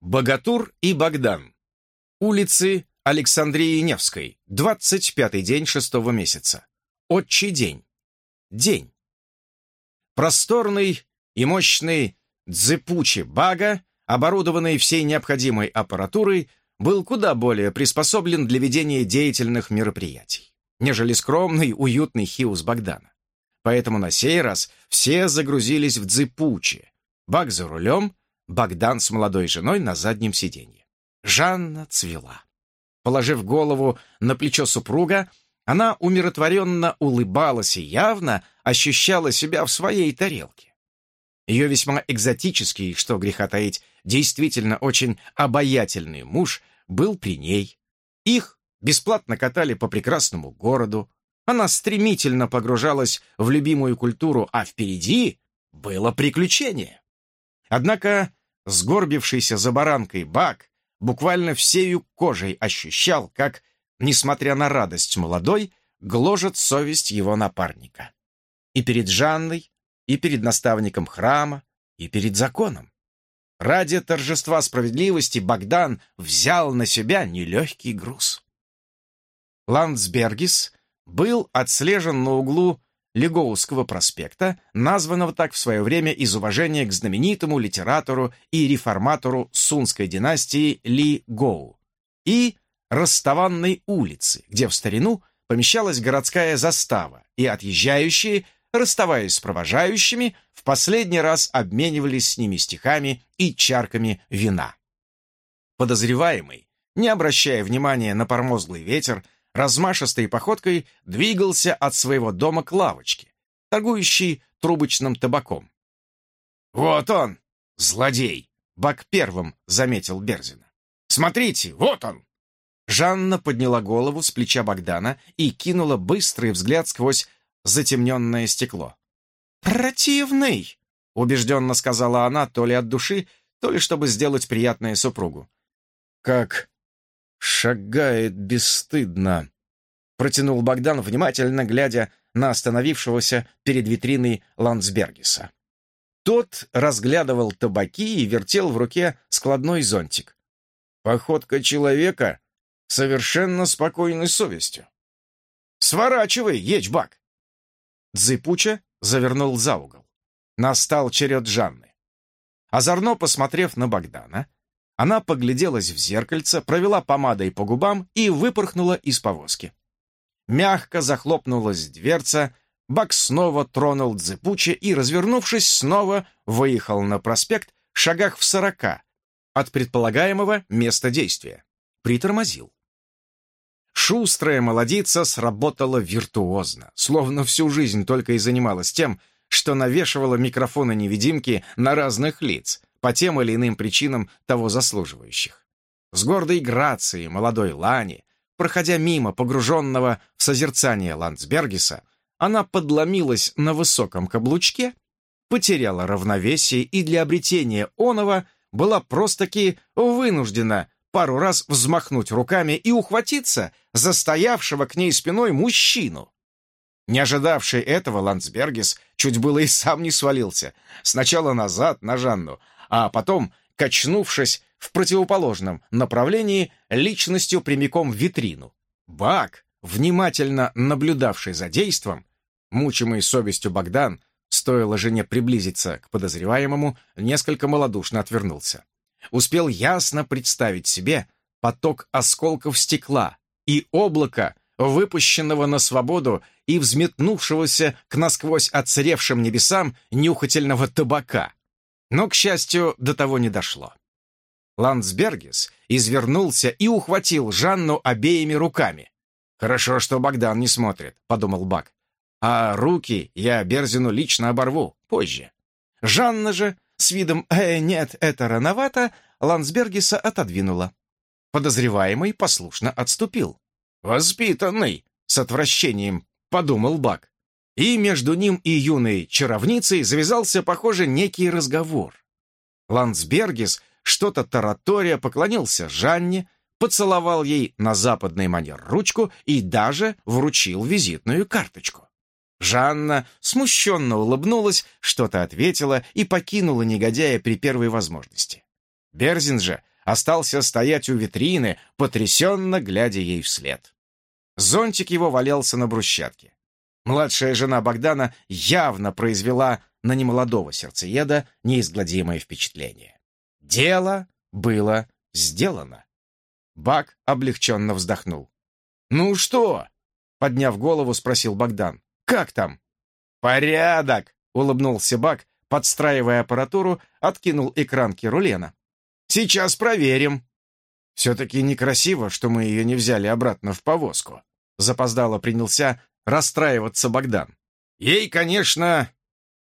Богатур и Богдан. Улицы Александрии Невской. 25-й день шестого месяца. Отчий день. День. Просторный и мощный Дзепучи Бага, оборудованный всей необходимой аппаратурой, был куда более приспособлен для ведения деятельных мероприятий, нежели скромный, уютный Хиус Богдана. Поэтому на сей раз все загрузились в Дзепучи. Баг за рулем, Богдан с молодой женой на заднем сиденье. Жанна цвела. Положив голову на плечо супруга, она умиротворенно улыбалась и явно ощущала себя в своей тарелке. Ее весьма экзотический, что греха таить, действительно очень обаятельный муж был при ней. Их бесплатно катали по прекрасному городу. Она стремительно погружалась в любимую культуру, а впереди было приключение. Однако Сгорбившийся за баранкой Бак буквально всею кожей ощущал, как, несмотря на радость молодой, гложет совесть его напарника. И перед Жанной, и перед наставником храма, и перед законом. Ради торжества справедливости Богдан взял на себя нелегкий груз. Ландсбергис был отслежен на углу Легоуского проспекта, названного так в свое время из уважения к знаменитому литератору и реформатору сунской династии Ли Гоу, и Расставанной улицы, где в старину помещалась городская застава, и отъезжающие, расставаясь с провожающими, в последний раз обменивались с ними стихами и чарками вина. Подозреваемый, не обращая внимания на промозглый ветер, размашистой походкой двигался от своего дома к лавочке, торгующей трубочным табаком. «Вот он, злодей!» — Бак первым заметил Берзина. «Смотрите, вот он!» Жанна подняла голову с плеча Богдана и кинула быстрый взгляд сквозь затемненное стекло. «Противный!» — убежденно сказала она, то ли от души, то ли чтобы сделать приятное супругу. «Как «Шагает бесстыдно», — протянул Богдан, внимательно глядя на остановившегося перед витриной Ландсбергиса. Тот разглядывал табаки и вертел в руке складной зонтик. Походка человека совершенно спокойной совестью. «Сворачивай, Ечбак!» Дзыпуча завернул за угол. Настал черед Жанны. Озорно посмотрев на Богдана, она погляделась в зеркальце, провела помадой по губам и выпорхнула из повозки. Мягко захлопнулась дверца, Бак снова тронул Дзепуче и, развернувшись, снова выехал на проспект шагах в сорока от предполагаемого места действия. Притормозил. Шустрая молодица сработала виртуозно, словно всю жизнь только и занималась тем, что навешивала микрофоны-невидимки на разных лиц, по тем или иным причинам того заслуживающих. С гордой грацией молодой Лани, проходя мимо погруженного в созерцание Ландсбергиса, она подломилась на высоком каблучке, потеряла равновесие и для обретения оного была просто-таки вынуждена пару раз взмахнуть руками и ухватиться за стоявшего к ней спиной мужчину. Не ожидавший этого, Ландсбергис чуть было и сам не свалился. Сначала назад, на Жанну, а потом, качнувшись в противоположном направлении, личностью прямиком в витрину. Бак, внимательно наблюдавший за действом, мучимый совестью Богдан, стоило жене приблизиться к подозреваемому, несколько малодушно отвернулся. Успел ясно представить себе поток осколков стекла и облако, выпущенного на свободу и взметнувшегося к насквозь отсыревшим небесам нюхательного табака. Но, к счастью, до того не дошло. Ландсбергис извернулся и ухватил Жанну обеими руками. «Хорошо, что Богдан не смотрит», — подумал Бак. «А руки я Берзину лично оборву позже». Жанна же, с видом «э, нет, это рановато», Ландсбергиса отодвинула. Подозреваемый послушно отступил. «Воспитанный!» — с отвращением подумал Бак и между ним и юной чаровницей завязался, похоже, некий разговор. Ландсбергис, что-то таратория, поклонился Жанне, поцеловал ей на западный манер ручку и даже вручил визитную карточку. Жанна смущенно улыбнулась, что-то ответила и покинула негодяя при первой возможности. Берзин же остался стоять у витрины, потрясенно глядя ей вслед. Зонтик его валялся на брусчатке. Младшая жена Богдана явно произвела на немолодого сердцееда неизгладимое впечатление. Дело было сделано. Бак облегченно вздохнул. «Ну что?» — подняв голову, спросил Богдан. «Как там?» «Порядок!» — улыбнулся Бак, подстраивая аппаратуру, откинул экран Керулена. «Сейчас проверим». «Все-таки некрасиво, что мы ее не взяли обратно в повозку», — запоздало принялся расстраиваться Богдан. «Ей, конечно,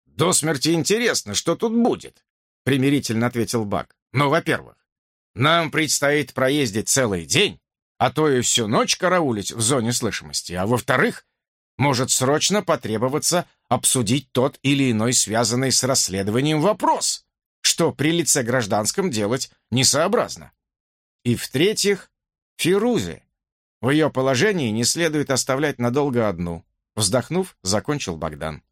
до смерти интересно, что тут будет», — примирительно ответил Бак. «Но, во-первых, нам предстоит проездить целый день, а то и всю ночь караулить в зоне слышимости. А во-вторых, может срочно потребоваться обсудить тот или иной связанный с расследованием вопрос, что при лице гражданском делать несообразно. И в-третьих, Фирузе. В ее положении не следует оставлять надолго одну. Вздохнув, закончил Богдан.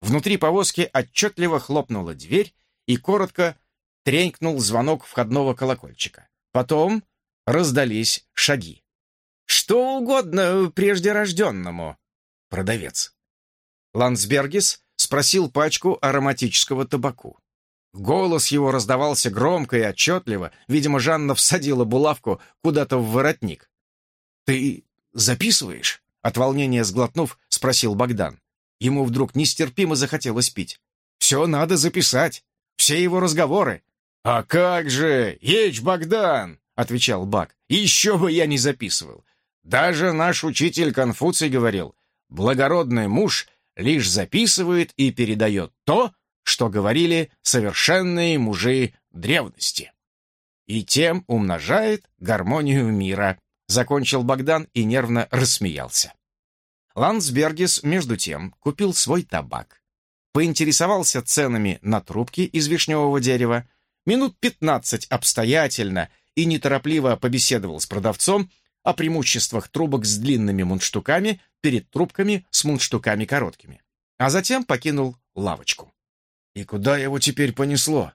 Внутри повозки отчетливо хлопнула дверь и коротко тренькнул звонок входного колокольчика. Потом раздались шаги. «Что угодно преждерожденному!» Продавец. Ландсбергис спросил пачку ароматического табаку. Голос его раздавался громко и отчетливо. Видимо, Жанна всадила булавку куда-то в воротник. «Ты записываешь?» От волнения сглотнув, спросил Богдан. Ему вдруг нестерпимо захотелось пить. «Все надо записать. Все его разговоры. «А как же, Еч Богдан!» — отвечал Бак. «Еще бы я не записывал. Даже наш учитель Конфуций говорил, благородный муж лишь записывает и передает то, что говорили совершенные мужи древности. И тем умножает гармонию мира», — закончил Богдан и нервно рассмеялся. Ландсбергис, между тем, купил свой табак, поинтересовался ценами на трубки из вишневого дерева, минут пятнадцать обстоятельно и неторопливо побеседовал с продавцом о преимуществах трубок с длинными мундштуками перед трубками с мундштуками короткими. А затем покинул лавочку. «И куда его теперь понесло?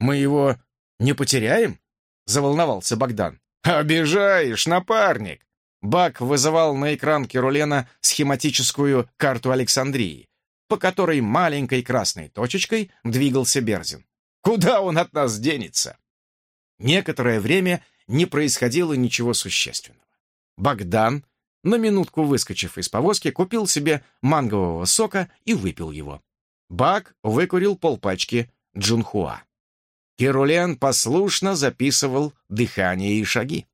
Мы его не потеряем?» — заволновался Богдан. «Обижаешь, напарник!» Бак вызывал на экран Керулена схематическую карту Александрии, по которой маленькой красной точечкой двигался Берзин. Куда он от нас денется? Некоторое время не происходило ничего существенного. Богдан, на минутку выскочив из повозки, купил себе мангового сока и выпил его. Бак выкурил полпачки джунхуа. Керулен послушно записывал дыхание и шаги.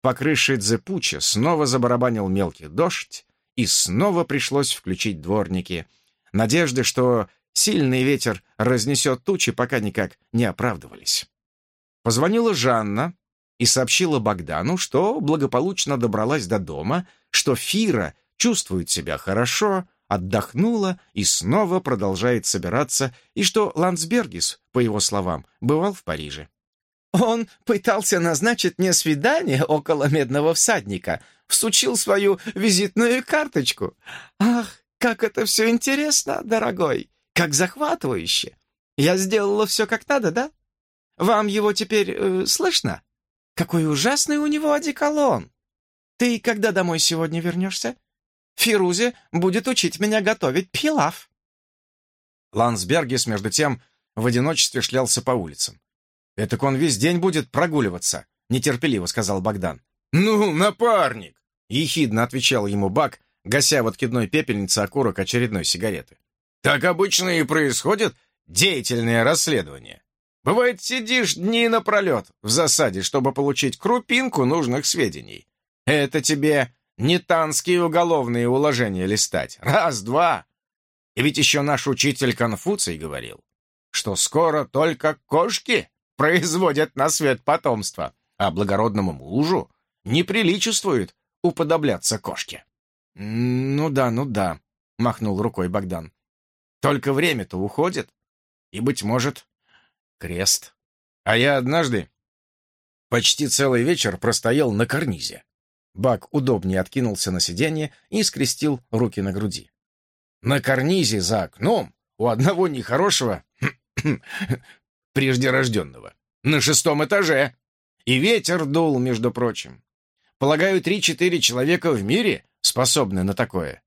По крыше Дзепуча снова забарабанил мелкий дождь, и снова пришлось включить дворники. Надежды, что Сильный ветер разнесет тучи, пока никак не оправдывались. Позвонила Жанна и сообщила Богдану, что благополучно добралась до дома, что Фира чувствует себя хорошо, отдохнула и снова продолжает собираться, и что Ландсбергис, по его словам, бывал в Париже. «Он пытался назначить мне свидание около Медного всадника, всучил свою визитную карточку. Ах, как это все интересно, дорогой! Как захватывающе! Я сделала все как надо, да? Вам его теперь э, слышно? Какой ужасный у него одеколон! Ты когда домой сегодня вернешься? Фирузе будет учить меня готовить пилав. Лансбергис, между тем, в одиночестве шлялся по улицам. «Этак он весь день будет прогуливаться», — нетерпеливо сказал Богдан. «Ну, напарник!» — ехидно отвечал ему Бак, гася в откидной пепельнице окурок очередной сигареты. Так обычно и происходит деятельное расследование. Бывает, сидишь дни напролет в засаде, чтобы получить крупинку нужных сведений. Это тебе не танские уголовные уложения листать. Раз-два. И ведь еще наш учитель Конфуций говорил, что скоро только кошки производят на свет потомство, а благородному мужу не приличествует уподобляться кошке. «Ну да, ну да», — махнул рукой Богдан. Только время-то уходит, и, быть может, крест. А я однажды почти целый вечер простоял на карнизе. Бак удобнее откинулся на сиденье и скрестил руки на груди. На карнизе за окном у одного нехорошего преждерожденного. На шестом этаже. И ветер дул, между прочим. Полагаю, три-четыре человека в мире способны на такое.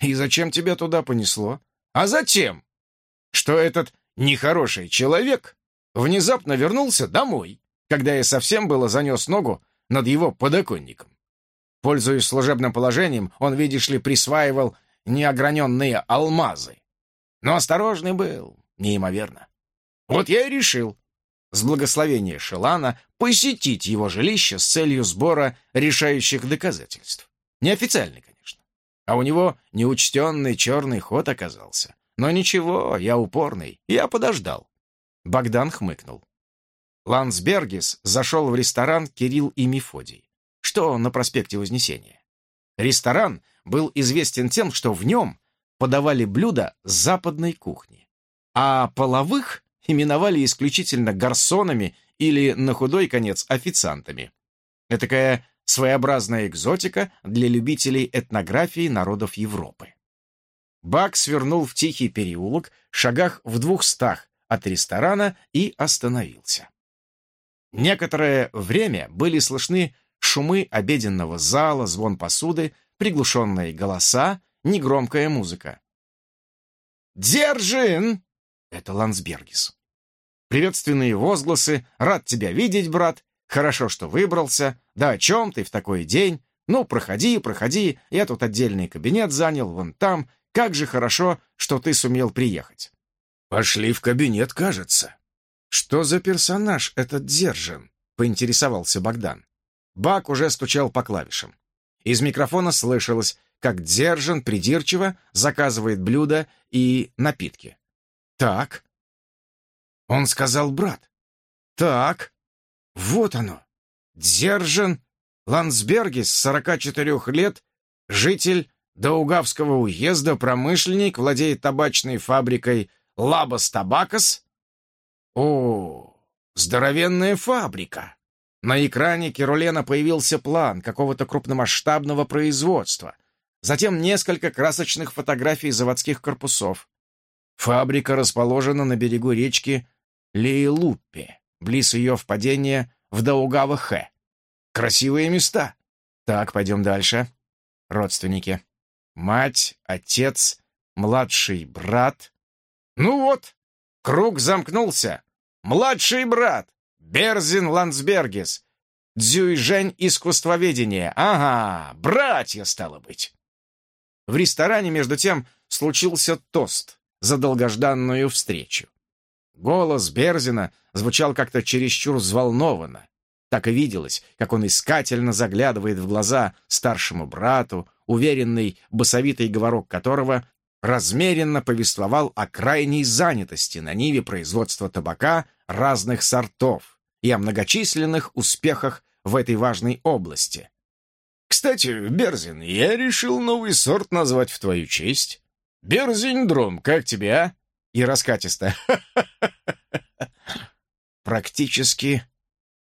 И зачем тебя туда понесло? А затем, что этот нехороший человек внезапно вернулся домой, когда я совсем было занес ногу над его подоконником. Пользуясь служебным положением, он, видишь ли, присваивал неограненные алмазы. Но осторожный был, неимоверно. Вот я и решил, с благословения Шелана, посетить его жилище с целью сбора решающих доказательств. Неофициальный, конечно. А у него неучтенный черный ход оказался. Но ничего, я упорный, я подождал. Богдан хмыкнул. Лансбергис зашел в ресторан «Кирилл и Мефодий», что на проспекте Вознесения. Ресторан был известен тем, что в нем подавали блюда западной кухни, а половых именовали исключительно гарсонами или, на худой конец, официантами. Этакая своеобразная экзотика для любителей этнографии народов Европы. Бак свернул в тихий переулок, шагах в двухстах от ресторана и остановился. Некоторое время были слышны шумы обеденного зала, звон посуды, приглушенные голоса, негромкая музыка. «Держин!» — это Лансбергис. Приветственные возгласы «Рад тебя видеть, брат!» «Хорошо, что выбрался!» «Да о чем ты в такой день?» «Ну, проходи, проходи, я тут отдельный кабинет занял, вон там. Как же хорошо, что ты сумел приехать!» «Пошли в кабинет, кажется!» «Что за персонаж этот Дзержин?» — поинтересовался Богдан. Бак уже стучал по клавишам. Из микрофона слышалось, как Дзержин придирчиво заказывает блюда и напитки. «Так». Он сказал брат. «Так. Вот оно. Дзержин Ландсбергис, 44 лет, житель Даугавского уезда, промышленник, владеет табачной фабрикой «Лабас Табакас». О, здоровенная фабрика! На экране Керулена появился план какого-то крупномасштабного производства. Затем несколько красочных фотографий заводских корпусов. Фабрика расположена на берегу речки Лейлуппе, близ ее впадения в Даугава-Хэ. Красивые места. Так, пойдем дальше. Родственники. Мать, отец, младший брат. Ну вот, круг замкнулся. Младший брат. Берзин Ландсбергес. Дзюйжень искусствоведения. Ага, братья, стало быть. В ресторане, между тем, случился тост за долгожданную встречу. Голос Берзина звучал как-то чересчур взволнованно. Так и виделось, как он искательно заглядывает в глаза старшему брату, уверенный басовитый говорок которого размеренно повествовал о крайней занятости на ниве производства табака разных сортов и о многочисленных успехах в этой важной области. «Кстати, Берзин, я решил новый сорт назвать в твою честь. Берзиндром, как тебе, а?» И раскатисто. Практически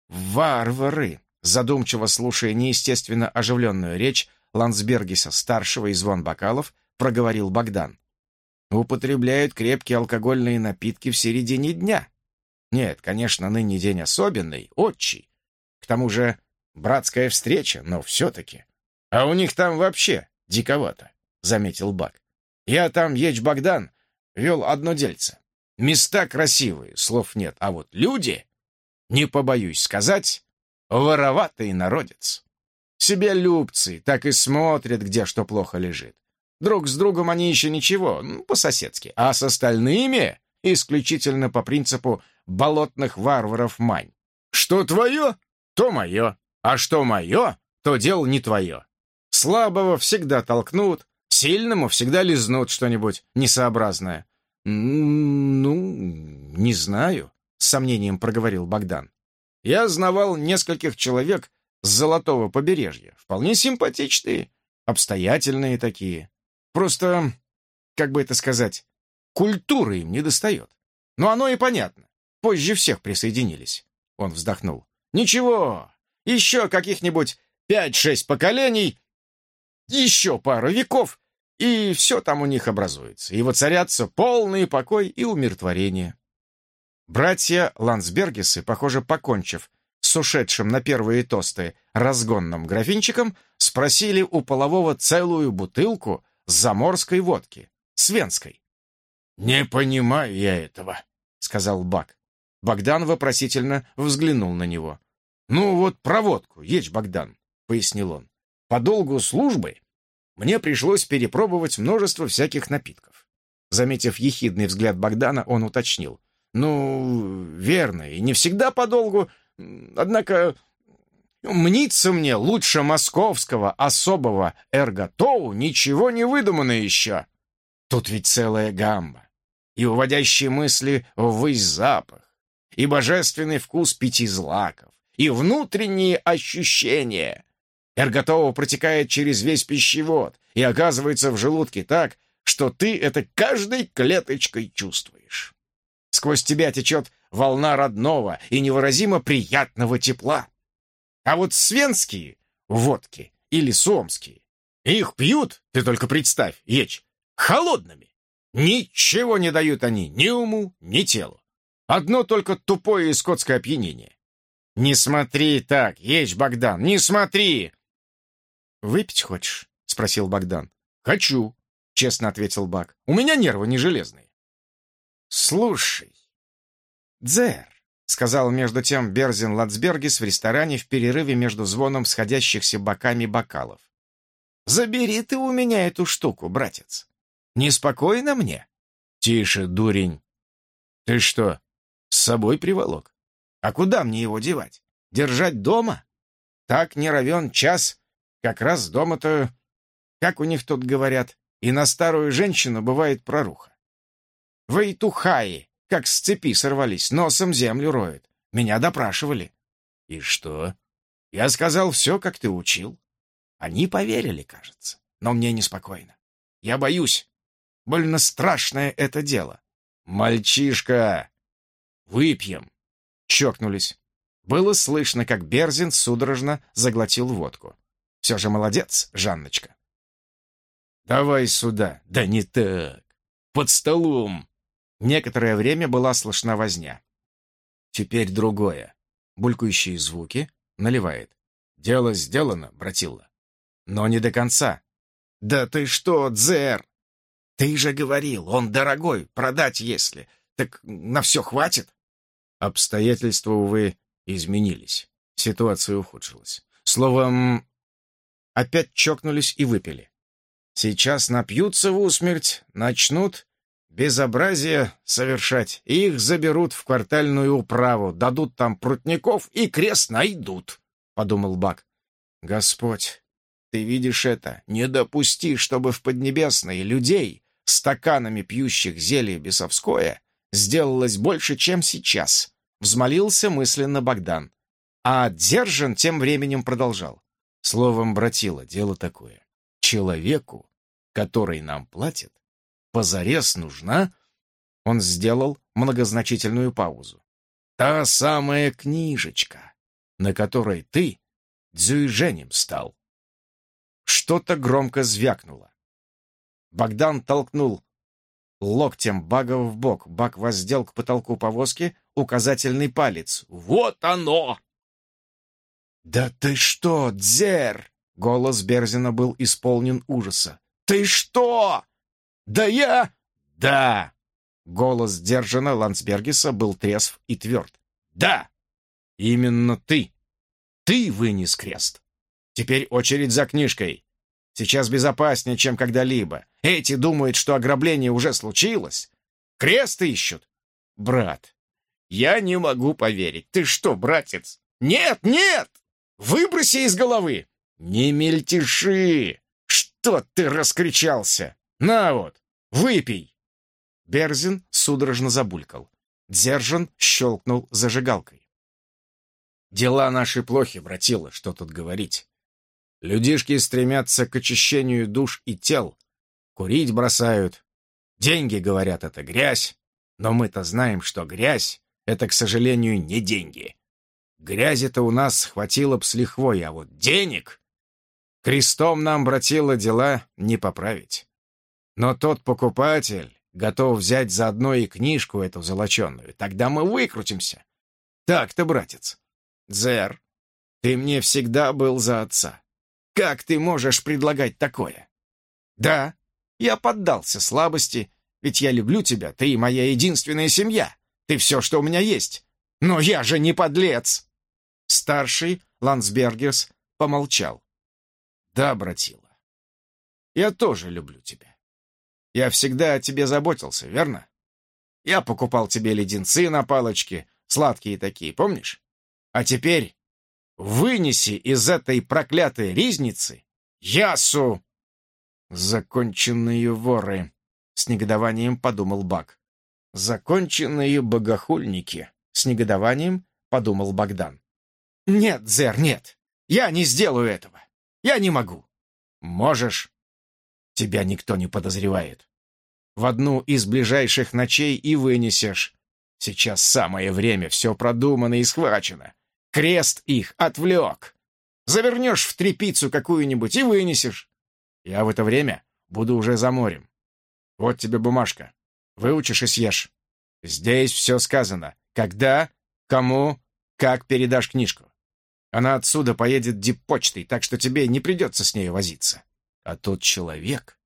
варвары, задумчиво слушая неестественно оживленную речь Ландсбергиса-старшего и звон бокалов, проговорил Богдан. Употребляют крепкие алкогольные напитки в середине дня. Нет, конечно, ныне день особенный, отчий. К тому же братская встреча, но все-таки. А у них там вообще диковато, — заметил Бак. Я там, Еч Богдан, вел одно дельце. Места красивые, слов нет, а вот люди, не побоюсь сказать, вороватый народец. Себе любцы так и смотрят, где что плохо лежит. Друг с другом они еще ничего, по-соседски, а с остальными исключительно по принципу болотных варваров мань. Что твое, то мое, а что мое, то дело не твое. Слабого всегда толкнут, сильному всегда лизнут что-нибудь несообразное. «Ну, не знаю», — с сомнением проговорил Богдан. «Я знавал нескольких человек с Золотого побережья. Вполне симпатичные, обстоятельные такие. Просто, как бы это сказать, культуры им не достает. Но оно и понятно. Позже всех присоединились». Он вздохнул. «Ничего, еще каких-нибудь пять-шесть поколений, еще пару веков, и все там у них образуется, и воцарятся полный покой и умиротворение». Братья Лансбергесы, похоже, покончив с ушедшим на первые тосты разгонным графинчиком, спросили у полового целую бутылку заморской водки, свенской. «Не понимаю я этого», — сказал Бак. Богдан вопросительно взглянул на него. «Ну вот проводку, едь, Богдан», — пояснил он. «По долгу службы мне пришлось перепробовать множество всяких напитков». Заметив ехидный взгляд Богдана, он уточнил. «Ну, верно, и не всегда подолгу, однако мнится мне лучше московского особого эрготоу ничего не выдумано еще. Тут ведь целая гамма, и уводящие мысли ввысь запах, и божественный вкус пяти злаков, и внутренние ощущения. Эрготоу протекает через весь пищевод и оказывается в желудке так, что ты это каждой клеточкой чувствуешь. Сквозь тебя течет волна родного и невыразимо приятного тепла. А вот свенские водки или сомские, их пьют, ты только представь, ечь, холодными. Ничего не дают они ни уму, ни телу. Одно только тупое и скотское опьянение. «Не смотри так, ечь, Богдан, не смотри!» «Выпить хочешь?» — спросил Богдан. «Хочу», — честно ответил Бак. «У меня нервы не железные». «Слушай, Дзер», — сказал между тем Берзин Лацбергис в ресторане в перерыве между звоном сходящихся боками бокалов. «Забери ты у меня эту штуку, братец. Неспокойно мне?» «Тише, дурень. Ты что, с собой приволок? А куда мне его девать? Держать дома? Так не равен час. Как раз дома-то, как у них тут говорят, и на старую женщину бывает проруха. Вейтухаи, как с цепи сорвались, носом землю роют. Меня допрашивали. И что? Я сказал все, как ты учил. Они поверили, кажется. Но мне неспокойно. Я боюсь. Больно страшное это дело. Мальчишка! Выпьем. Чокнулись. Было слышно, как Берзин судорожно заглотил водку. Все же молодец, Жанночка. «Давай сюда!» «Да не так! Под столом!» Некоторое время была слышна возня. Теперь другое. Булькающие звуки наливает. «Дело сделано, братилла. Но не до конца». «Да ты что, Дзер? Ты же говорил, он дорогой, продать если. Так на все хватит?» Обстоятельства, увы, изменились. Ситуация ухудшилась. Словом, опять чокнулись и выпили. Сейчас напьются в усмерть, начнут безобразие совершать, их заберут в квартальную управу, дадут там прутников и крест найдут, — подумал Бак. Господь, ты видишь это, не допусти, чтобы в Поднебесной людей, стаканами пьющих зелье бесовское, сделалось больше, чем сейчас, — взмолился мысленно Богдан. А Держин тем временем продолжал. Словом, братила, дело такое. Человеку, который нам платит, позарез нужна...» Он сделал многозначительную паузу. «Та самая книжечка, на которой ты дзюйженем стал». Что-то громко звякнуло. Богдан толкнул локтем Бага в бок. Баг воздел к потолку повозки указательный палец. «Вот оно!» «Да ты что, Дзер!» Голос Берзина был исполнен ужаса. «Ты что? «Да я...» «Да!» Голос Держана Лансбергиса был трезв и тверд. «Да! Именно ты! Ты вынес крест! Теперь очередь за книжкой. Сейчас безопаснее, чем когда-либо. Эти думают, что ограбление уже случилось. Крест ищут. Брат, я не могу поверить. Ты что, братец? Нет, нет! Выброси из головы! Не мельтеши! Что ты раскричался? «На вот, выпей!» Берзин судорожно забулькал. Дзержин щелкнул зажигалкой. «Дела наши плохи, братила, что тут говорить. Людишки стремятся к очищению душ и тел, курить бросают. Деньги, говорят, это грязь, но мы-то знаем, что грязь — это, к сожалению, не деньги. Грязи-то у нас хватило б с лихвой, а вот денег... Крестом нам, братила, дела не поправить. Но тот покупатель, Готов взять заодно и книжку эту золоченную. Тогда мы выкрутимся. Так-то, братец. Зер, ты мне всегда был за отца. Как ты можешь предлагать такое? Да, я поддался слабости, ведь я люблю тебя, ты моя единственная семья. Ты все, что у меня есть. Но я же не подлец. Старший Лансбергерс помолчал. Да, братила, я тоже люблю тебя. Я всегда о тебе заботился, верно? Я покупал тебе леденцы на палочке, сладкие такие, помнишь? А теперь вынеси из этой проклятой ризницы ясу!» «Законченные воры!» — с негодованием подумал Бак. «Законченные богохульники!» — с негодованием подумал Богдан. «Нет, Зер, нет! Я не сделаю этого! Я не могу!» «Можешь!» тебя никто не подозревает. В одну из ближайших ночей и вынесешь. Сейчас самое время, все продумано и схвачено. Крест их отвлек. Завернешь в трепицу какую-нибудь и вынесешь. Я в это время буду уже за морем. Вот тебе бумажка. Выучишь и съешь. Здесь все сказано. Когда, кому, как передашь книжку. Она отсюда поедет диппочтой, так что тебе не придется с ней возиться. А тот человек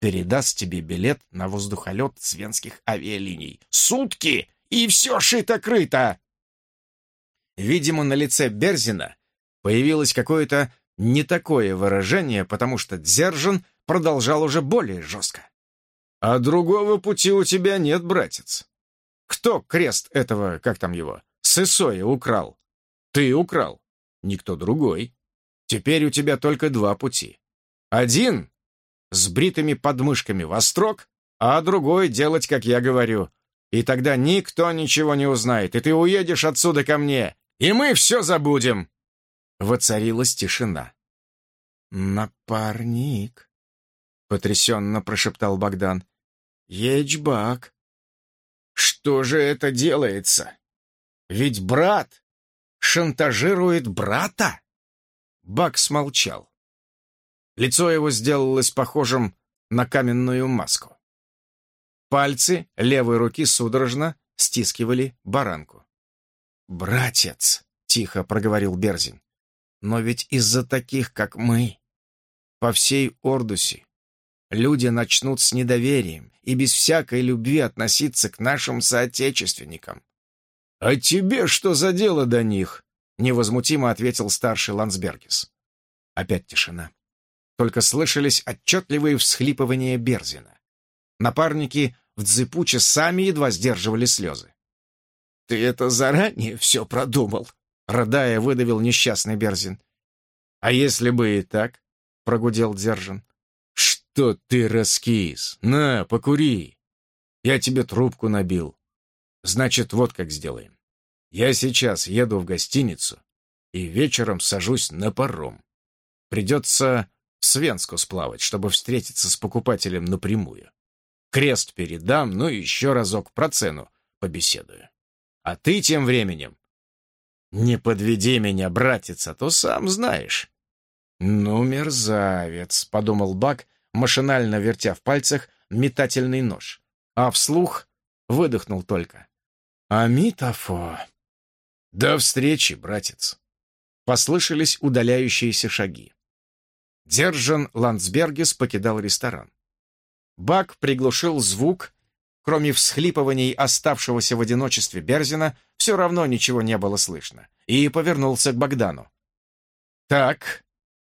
передаст тебе билет на воздухолет венских авиалиний. Сутки, и все шито-крыто!» Видимо, на лице Берзина появилось какое-то не такое выражение, потому что Дзержин продолжал уже более жестко. «А другого пути у тебя нет, братец. Кто крест этого, как там его, Сысоя украл? Ты украл, никто другой. Теперь у тебя только два пути. Один — с бритыми подмышками во строк, а другой — делать, как я говорю. И тогда никто ничего не узнает, и ты уедешь отсюда ко мне, и мы все забудем!» Воцарилась тишина. «Напарник», — потрясенно прошептал Богдан. «Ечбак, что же это делается? Ведь брат шантажирует брата?» Бак смолчал. Лицо его сделалось похожим на каменную маску. Пальцы левой руки судорожно стискивали баранку. «Братец!» — тихо проговорил Берзин. «Но ведь из-за таких, как мы, по всей Ордусе люди начнут с недоверием и без всякой любви относиться к нашим соотечественникам». «А тебе что за дело до них?» — невозмутимо ответил старший Лансбергис. Опять тишина только слышались отчетливые всхлипывания Берзина. Напарники в Дзипуче сами едва сдерживали слезы. «Ты это заранее все продумал?» — рыдая выдавил несчастный Берзин. «А если бы и так?» — прогудел Дзержин. «Что ты раскис? На, покури! Я тебе трубку набил. Значит, вот как сделаем. Я сейчас еду в гостиницу и вечером сажусь на паром. Придется в Свенску сплавать, чтобы встретиться с покупателем напрямую. Крест передам, ну и еще разок про цену побеседую. А ты тем временем... Не подведи меня, братец, а то сам знаешь. Ну, мерзавец, — подумал Бак, машинально вертя в пальцах метательный нож, а вслух выдохнул только. Амитофо. До встречи, братец. Послышались удаляющиеся шаги. Держан Ландсбергес покидал ресторан. Бак приглушил звук. Кроме всхлипываний оставшегося в одиночестве Берзина, все равно ничего не было слышно, и повернулся к Богдану. «Так,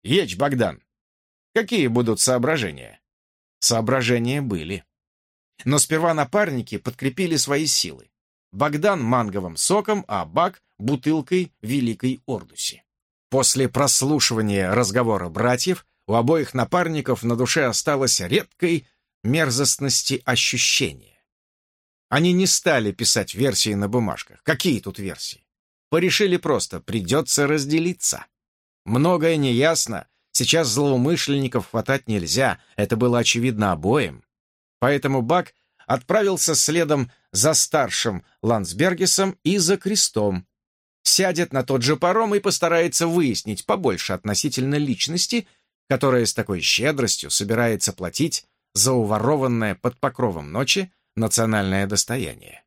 едь, Богдан. Какие будут соображения?» Соображения были. Но сперва напарники подкрепили свои силы. Богдан манговым соком, а Бак — бутылкой Великой Ордуси. После прослушивания разговора братьев у обоих напарников на душе осталось редкой мерзостности ощущения. Они не стали писать версии на бумажках. Какие тут версии? Порешили просто, придется разделиться. Многое неясно, сейчас злоумышленников хватать нельзя, это было очевидно обоим. Поэтому Бак отправился следом за старшим Ландсбергесом и за крестом, сядет на тот же паром и постарается выяснить побольше относительно личности, которая с такой щедростью собирается платить зауворованное под покровом ночи национальное достояние.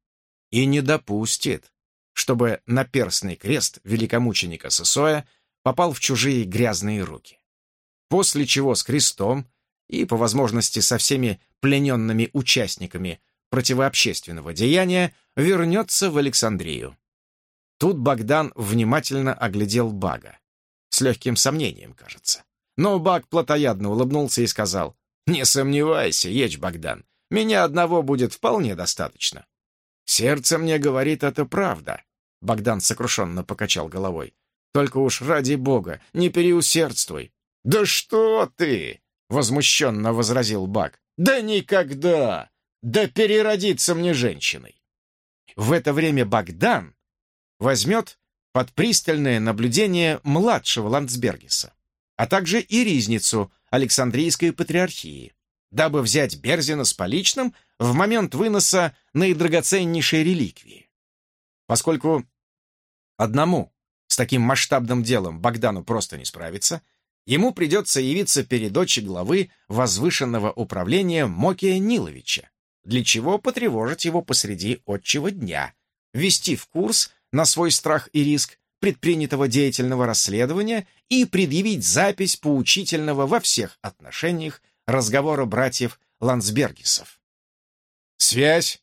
И не допустит, чтобы наперстный крест великомученика Сысоя попал в чужие грязные руки. После чего с крестом и, по возможности, со всеми плененными участниками противообщественного деяния вернется в Александрию. Тут Богдан внимательно оглядел Бага. С легким сомнением, кажется. Но Баг плотоядно улыбнулся и сказал, «Не сомневайся, Еч Богдан, меня одного будет вполне достаточно». «Сердце мне говорит, это правда», — Богдан сокрушенно покачал головой. «Только уж ради бога, не переусердствуй». «Да что ты!» — возмущенно возразил Баг. «Да никогда! Да переродиться мне женщиной!» В это время Богдан возьмет под пристальное наблюдение младшего Ландсбергиса, а также и ризницу Александрийской патриархии, дабы взять Берзина с поличным в момент выноса наидрагоценнейшей реликвии. Поскольку одному с таким масштабным делом Богдану просто не справиться, ему придется явиться перед дочи главы возвышенного управления Мокия Ниловича, для чего потревожить его посреди отчего дня, ввести в курс на свой страх и риск предпринятого деятельного расследования и предъявить запись поучительного во всех отношениях разговора братьев Ландсбергисов. «Связь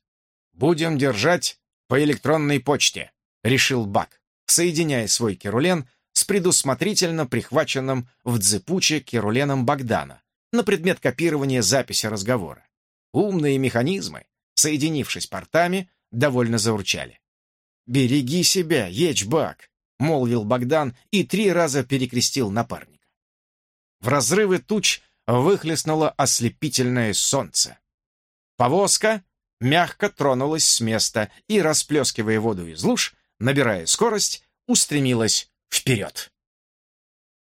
будем держать по электронной почте», — решил Бак, соединяя свой керулен с предусмотрительно прихваченным в дзепуче керуленом Богдана на предмет копирования записи разговора. Умные механизмы, соединившись портами, довольно заурчали. «Береги себя, Ечбак!» — молвил Богдан и три раза перекрестил напарника. В разрывы туч выхлестнуло ослепительное солнце. Повозка мягко тронулась с места и, расплескивая воду из луж, набирая скорость, устремилась вперед.